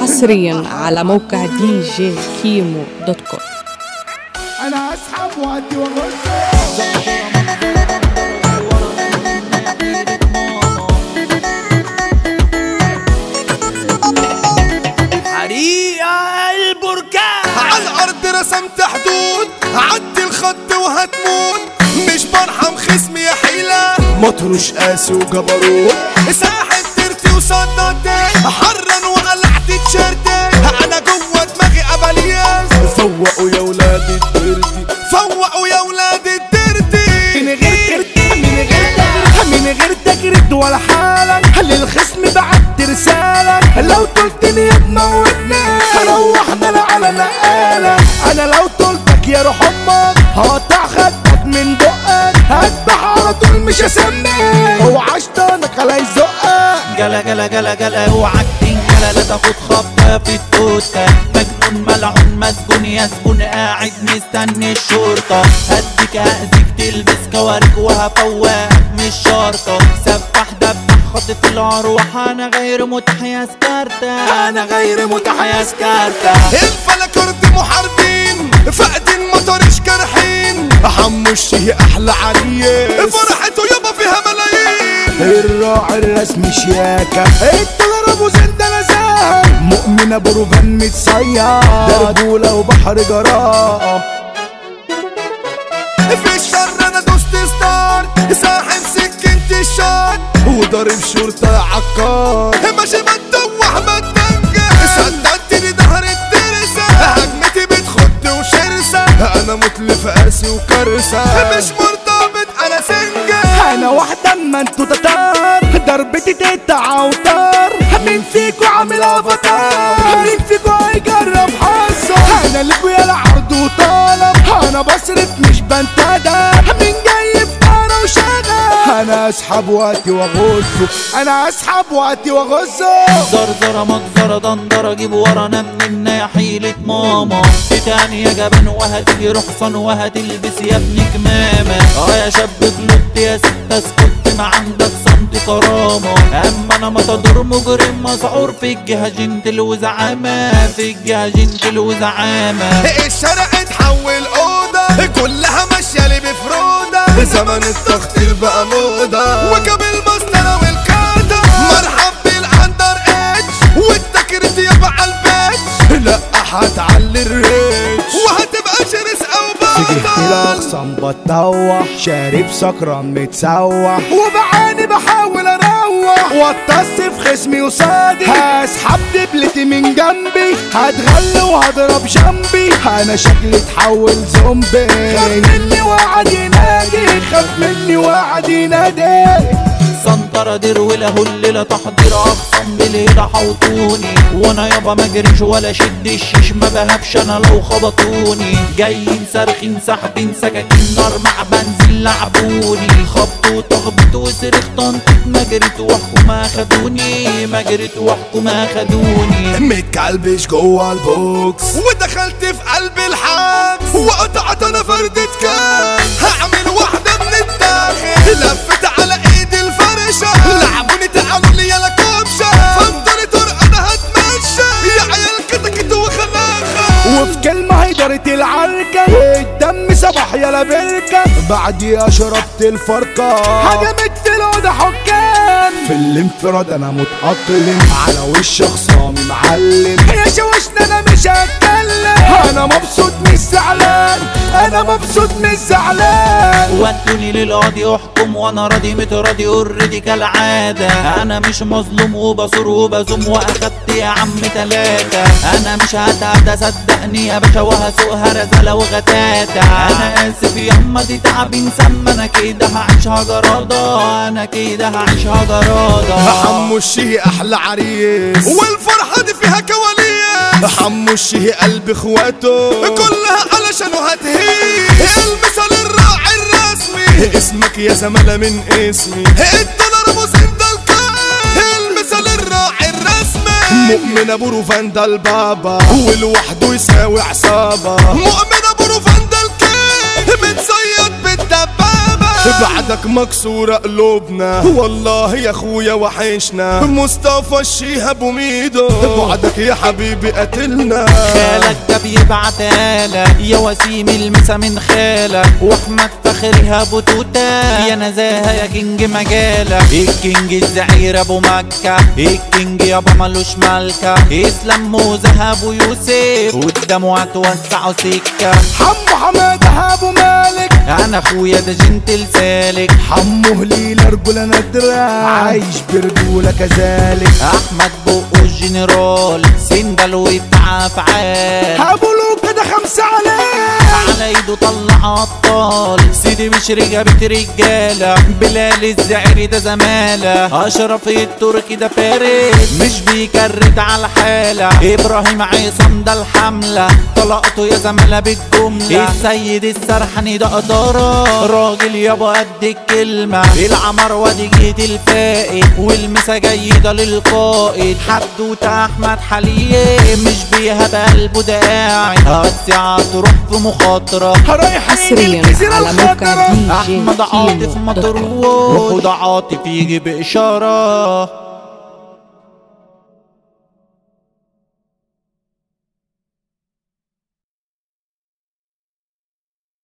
حصريا على موقع دي جي كيمو دوت كوم. أنا أسحب وأدي واغز مطرش قاسي وجبروت ساحب ترتي وصدقتي حرا وقلعت تيشيرتي. أنا جوه دماغي ابلياز فوقوا يا ولاد الدردي فوقوا يا ولاد الدردي من غير من غير من غير تجرد ولا حالك. للخصم بعت رسالة لو طلتني يا تموتني روحنا لا على نقالة أنا لو طلتك يا روح أمك هقطع خدك. مش هسميك اوعى شطانك على يزقك جلا جلا جلا جلا اوعك تنجلا لا تاخد خبطة في التوتة. مجنون ملعون مسجون يسجون قاعد مستني الشرطة. هديك هأذيك تلبس كوارك وهفوقك مش شرطة سبح دبح خطف الأرواح أنا غير متاح يا سكرتة أنا غير متاح يا سكرتة الفلكرد محاربين الشيه أحلى علية. فرحته يابا فيها ملايين. الراعي الرسمي شياكة. الدولار أبو زند نزاهة. مؤمن ابو متصيع دربولة وبحر جراء في الشر أنا دوست ستار. ساحب سكنت الشار وضارب شرطة يا أنا اما أنتوا تتار ضربتي تقطع اوتار مين فيكو عامل أفاتار. مين فيكو هيجرب حظه أنا لكو يا العرض وطالب. أنا بصرف مش بنتدى مين جاي دارة وشغل. أنا أسحب وقتي وأغزه. أنا أسحب وقتي وأغزه. زرزرة مجزرة دندرة. جيب ورانا مننا يا حيلة ماما. تاني يا جبان وهتيجي رخصان وهتلبس يا ابني كمامة. أه يا شاب جلد يا ست اسكت ما عندك صمت كرامة. أما أنا متدور مجرم مسعور في الجهة جنتل وزعامة في الجهة جنتل وزعامة الشارع اتحول أوضة؟ كلها ماشية لي بفروده زمن التخطير بقى موضة. وجاب الاقسام بتطوح شارب سكران متسوح. وبعاني بحاول أروح. واتص في خصمي وصادي هسحب دبلتي من جنبي. هتغلي وهضرب جنبي. أنا شكلي اتحول زومبي. خاف مني وقعد ينادي خاف مني وقعد ينادي. سنطرة دير وله الليلة تحضير أقسم بليلة حوطوني. وأنا يابا مجريش ولا شد الشيش. ما بهبش أنا لو خبطوني. جايين صارخين ساحبين سكاكين نار مع بنزين لعبوني. خبط وتخبط وصرخ طنطت ما جريت وحكوا خدوني ما جريت وحكوا خدوني متكلبش جوه البوكس. ودخلت في قلب الحبس. وقطعت أنا فردة كان هعمل واحدة من الداخل. يا بركة بعديها شربت الفرقة. هجمت في الأوضة حكام. في الانفراد أنا متأقلم. على وش خصامي معلم. يا شوشنا أنا مش هتكلم أنا مبسوط مش زعلان. أنا مبسوط مش زعلان. ودوني للقاضي احكم وأنا راضي متراضي اوريدي كالعادة. أنا مش مظلوم وبصور وبزوم واخدت يا عم تلاتة. أنا مش هتعدى صدقني يا باشا وهسوقها رزالة وغتاتة أنا آسف ياما دي تعبين سما أنا كده هعيشها جرادة أنا كده هعيشها جرادة حمو الشيه أحلى عريس. والفرحة دي فيها كواليس. حمو الشيه قلب اخواته. كلها علشان هتهيس المثال الراعي الرسمي. اسمك يا زمالة من اسمي. الدولار سند الكاي المثال الراعي الرسمي. مؤمن أبو روفاندا البابا ولوحده يساوي عصابة. مؤمن بعدك مكسورة قلوبنا. والله يا أخويا وحشنا. مصطفى الشيه ابو ميدو بعدك يا حبيبي قتلنا. خالك ده بيبعت لك يا وسيم المسا من خالك وأحمد فخري ابو توتا. يا نزاهة يا كينج مجالك الكينج الزعير أبو مكة؟ الكينج يابا ملوش ملكه إسلام موزه ابو يوسف قدامه هتوسعوا سكة. حمو حماد ابو مالك أنا أخويا ده جنتل سالك حمو هليل رجولة نادرة عايش برجولة كذلك. أحمد بقه الجنرال سندل وبتاع افعال عليه على ايده طلع ابطال سيدي مش رجبت رجالة بلال الزعري ده زمالة. أشرف التركي ده فارس مش بيكرد على الحاله إبراهيم عصام ده الحملة طلقته يا زمالة بالجملة. السيد السرحني ده قداره راجل يابا قد الكلمة. العمر وادي جيت الفائد والمسا جيدة للقائد. حدوتة أحمد حليم مش بيها بقلبه ده قاعد هتسعى تروح في مخاطرة. رايحين حصريا الجزيرة على موقع دي جي احمد عاطف. مطروح. وده عاطف يجي بإشارة.